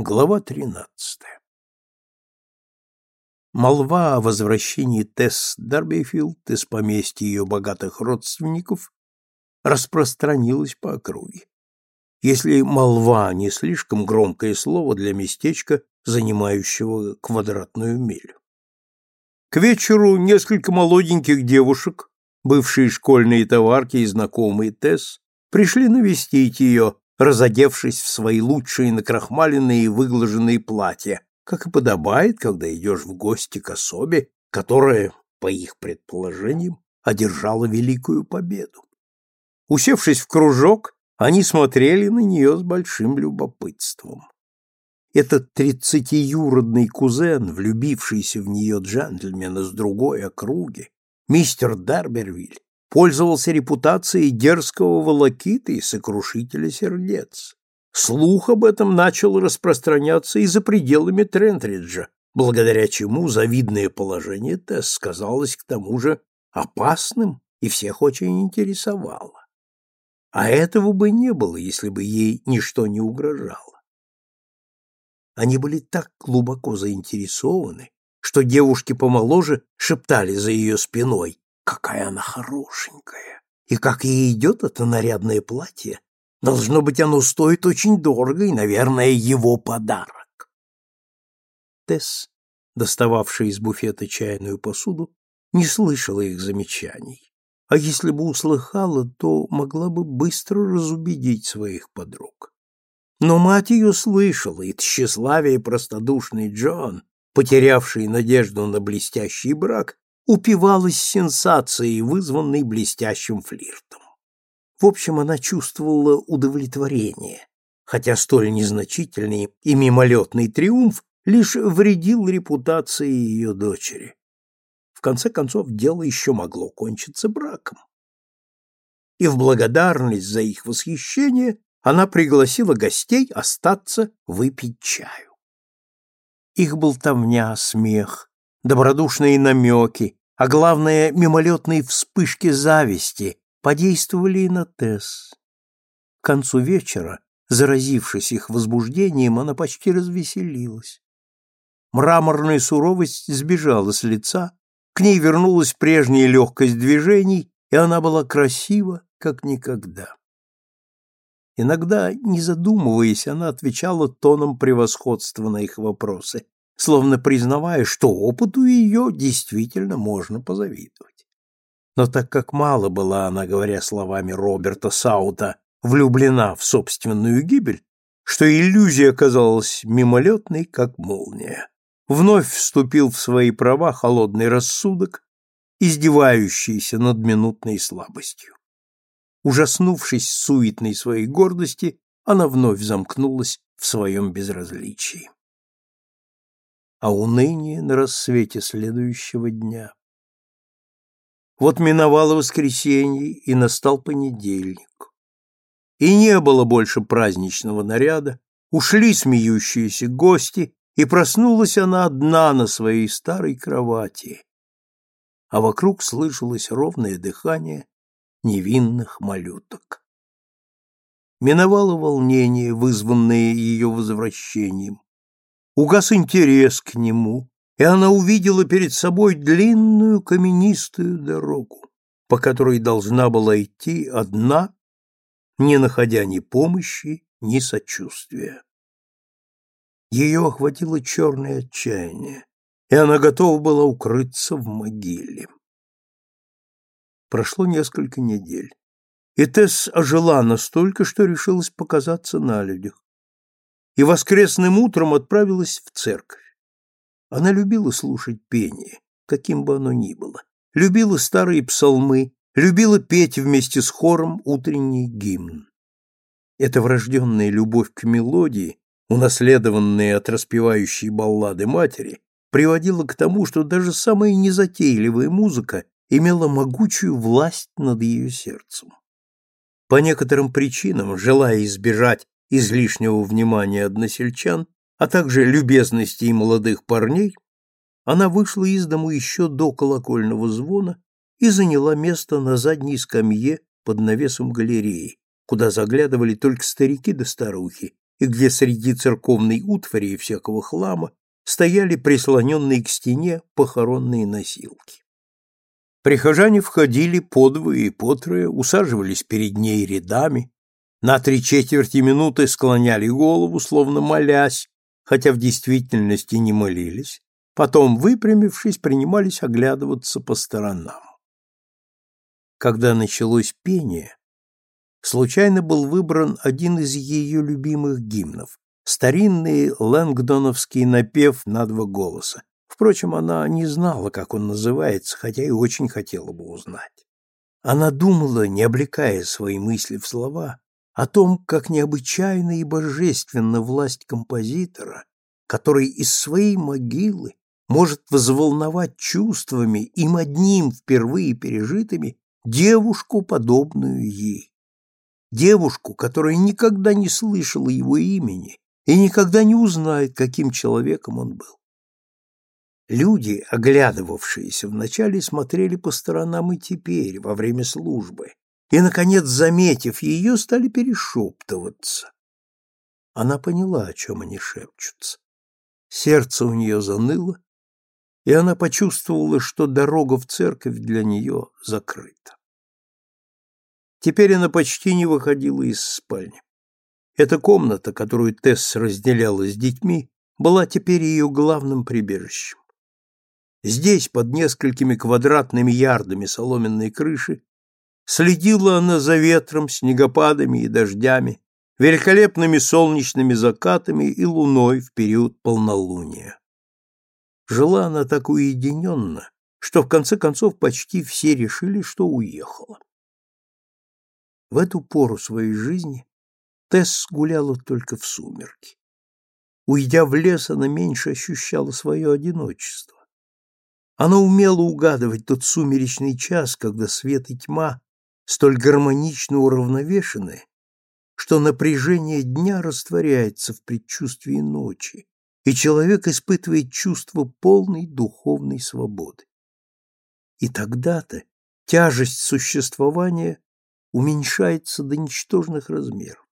Глава 13. Молва о возвращении Тесс Дарбифилд из поместья ее богатых родственников распространилась по округе. Если молва не слишком громкое слово для местечка, занимающего квадратную милю. К вечеру несколько молоденьких девушек, бывшие школьные товарки и знакомые Тесс, пришли навестить ее, разодевшись в свои лучшие накрахмаленные и выглаженные платья, как и подобает, когда идешь в гости к особе, которая, по их предположениям, одержала великую победу. Усевшись в кружок, они смотрели на нее с большим любопытством. Этот тридцатиюродный кузен, влюбившийся в нее джентльмена с другой округи, мистер Дарбервиль, пользовался репутацией дерзкого волокита и сокрушителя сердец. Слух об этом начал распространяться и за пределами Трентриджа, благодаря чему завидное положение Тесс сказалось к тому же опасным и всех очень интересовало. А этого бы не было, если бы ей ничто не угрожало. Они были так глубоко заинтересованы, что девушки помоложе шептали за ее спиной Какая она хорошенькая! И как ей идет это нарядное платье! Должно быть, оно стоит очень дорого и, наверное, его подарок. Тесс, достававшая из буфета чайную посуду, не слышала их замечаний, а если бы услыхала, то могла бы быстро разубедить своих подруг. Но мать ее слышала, и тщеславие простодушный Джон, потерявший надежду на блестящий брак, упивалась сенсацией, вызванной блестящим флиртом. В общем, она чувствовала удовлетворение, хотя столь незначительный и мимолетный триумф лишь вредил репутации ее дочери. В конце концов, дело еще могло кончиться браком. И в благодарность за их восхищение она пригласила гостей остаться выпить чаю. Их болтовня, смех, добродушные намеки, а главное, мимолетные вспышки зависти подействовали и на Тесс. К концу вечера, заразившись их возбуждением, она почти развеселилась. Мраморная суровость сбежала с лица, к ней вернулась прежняя легкость движений, и она была красива, как никогда. Иногда, не задумываясь, она отвечала тоном превосходства на их вопросы, словно признавая, что опыту ее действительно можно позавидовать. Но так как мало была она, говоря словами Роберта Саута, влюблена в собственную гибель, что иллюзия оказалась мимолетной, как молния. Вновь вступил в свои права холодный рассудок, издевающийся над минутной слабостью. Ужаснувшись суетной своей гордости, она вновь замкнулась в своем безразличии а уныние на рассвете следующего дня. Вот миновало воскресенье, и настал понедельник. И не было больше праздничного наряда, ушли смеющиеся гости, и проснулась она одна на своей старой кровати. А вокруг слышалось ровное дыхание невинных малюток. Миновало волнение, вызванное ее возвращением угас интерес к нему, и она увидела перед собой длинную каменистую дорогу, по которой должна была идти одна, не находя ни помощи, ни сочувствия. Ее охватило черное отчаяние, и она готова была укрыться в могиле. Прошло несколько недель, и Тесс ожила настолько, что решилась показаться на людях и воскресным утром отправилась в церковь. Она любила слушать пение, каким бы оно ни было, любила старые псалмы, любила петь вместе с хором утренний гимн. Эта врожденная любовь к мелодии, унаследованная от распевающей баллады матери, приводила к тому, что даже самая незатейливая музыка имела могучую власть над ее сердцем. По некоторым причинам, желая избежать излишнего внимания односельчан, а также любезностей молодых парней, она вышла из дому еще до колокольного звона и заняла место на задней скамье под навесом галереи, куда заглядывали только старики да старухи, и где среди церковной утвари и всякого хлама стояли прислоненные к стене похоронные носилки. Прихожане входили подвое и потрое, усаживались перед ней рядами, на три четверти минуты склоняли голову, словно молясь, хотя в действительности не молились, потом, выпрямившись, принимались оглядываться по сторонам. Когда началось пение, случайно был выбран один из ее любимых гимнов, старинный лэнгдоновский напев на два голоса. Впрочем, она не знала, как он называется, хотя и очень хотела бы узнать. Она думала, не облекая свои мысли в слова, о том, как необычайна и божественна власть композитора, который из своей могилы может взволновать чувствами, им одним впервые пережитыми, девушку, подобную ей. Девушку, которая никогда не слышала его имени и никогда не узнает, каким человеком он был. Люди, оглядывавшиеся вначале, смотрели по сторонам и теперь, во время службы, и, наконец, заметив ее, стали перешептываться. Она поняла, о чем они шепчутся. Сердце у нее заныло, и она почувствовала, что дорога в церковь для нее закрыта. Теперь она почти не выходила из спальни. Эта комната, которую Тесс разделяла с детьми, была теперь ее главным прибежищем. Здесь, под несколькими квадратными ярдами соломенной крыши, Следила она за ветром, снегопадами и дождями, великолепными солнечными закатами и луной в период полнолуния. Жила она так уединенно, что в конце концов почти все решили, что уехала. В эту пору своей жизни Тесс гуляла только в сумерки. Уйдя в лес, она меньше ощущала свое одиночество. Она умела угадывать тот сумеречный час, когда свет и тьма столь гармонично уравновешены, что напряжение дня растворяется в предчувствии ночи, и человек испытывает чувство полной духовной свободы. И тогда-то тяжесть существования уменьшается до ничтожных размеров.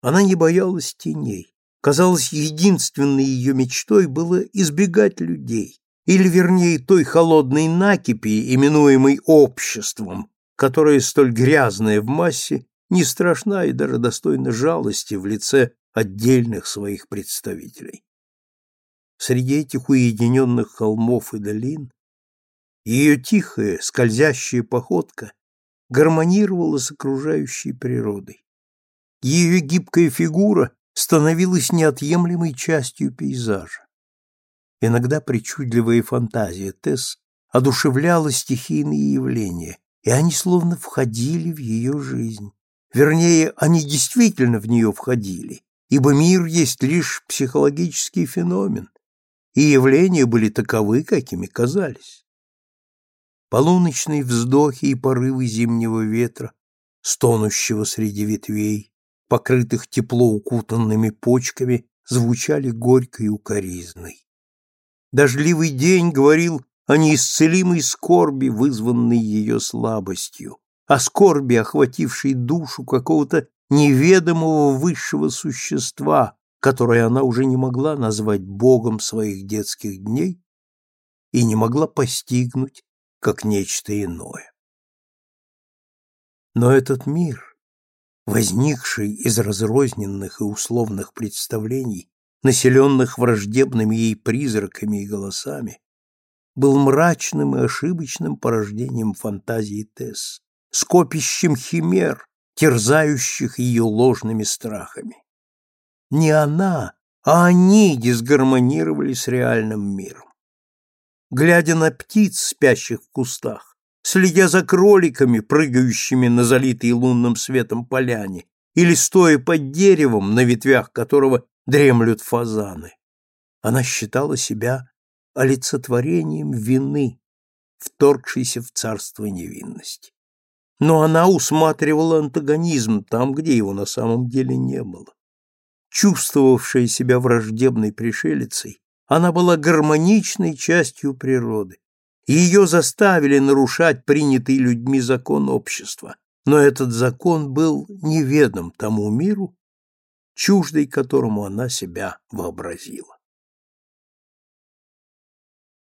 Она не боялась теней. Казалось, единственной ее мечтой было избегать людей, или, вернее, той холодной накипи, именуемой обществом, которая столь грязная в массе, не страшна и даже достойна жалости в лице отдельных своих представителей. Среди этих уединенных холмов и долин ее тихая, скользящая походка гармонировала с окружающей природой. Ее гибкая фигура становилась неотъемлемой частью пейзажа. Иногда причудливая фантазия Тесс одушевляла стихийные явления, и они словно входили в ее жизнь. Вернее, они действительно в нее входили, ибо мир есть лишь психологический феномен, и явления были таковы, какими казались. Полуночные вздохи и порывы зимнего ветра, стонущего среди ветвей, покрытых тепло укутанными почками, звучали горькой укоризной. Дождливый день говорил о неисцелимой скорби, вызванной ее слабостью, о скорби, охватившей душу какого-то неведомого высшего существа, которое она уже не могла назвать Богом своих детских дней и не могла постигнуть как нечто иное. Но этот мир, возникший из разрозненных и условных представлений, населенных враждебными ей призраками и голосами, был мрачным и ошибочным порождением фантазии Тесс, скопищем химер, терзающих ее ложными страхами. Не она, а они дисгармонировали с реальным миром. Глядя на птиц, спящих в кустах, следя за кроликами, прыгающими на залитые лунным светом поляне, или стоя под деревом, на ветвях которого дремлют фазаны, она считала себя олицетворением вины, вторгшейся в царство невинности. Но она усматривала антагонизм там, где его на самом деле не было. Чувствовавшая себя враждебной пришелицей, она была гармоничной частью природы. Ее заставили нарушать принятый людьми закон общества, но этот закон был неведом тому миру, чуждой которому она себя вообразила.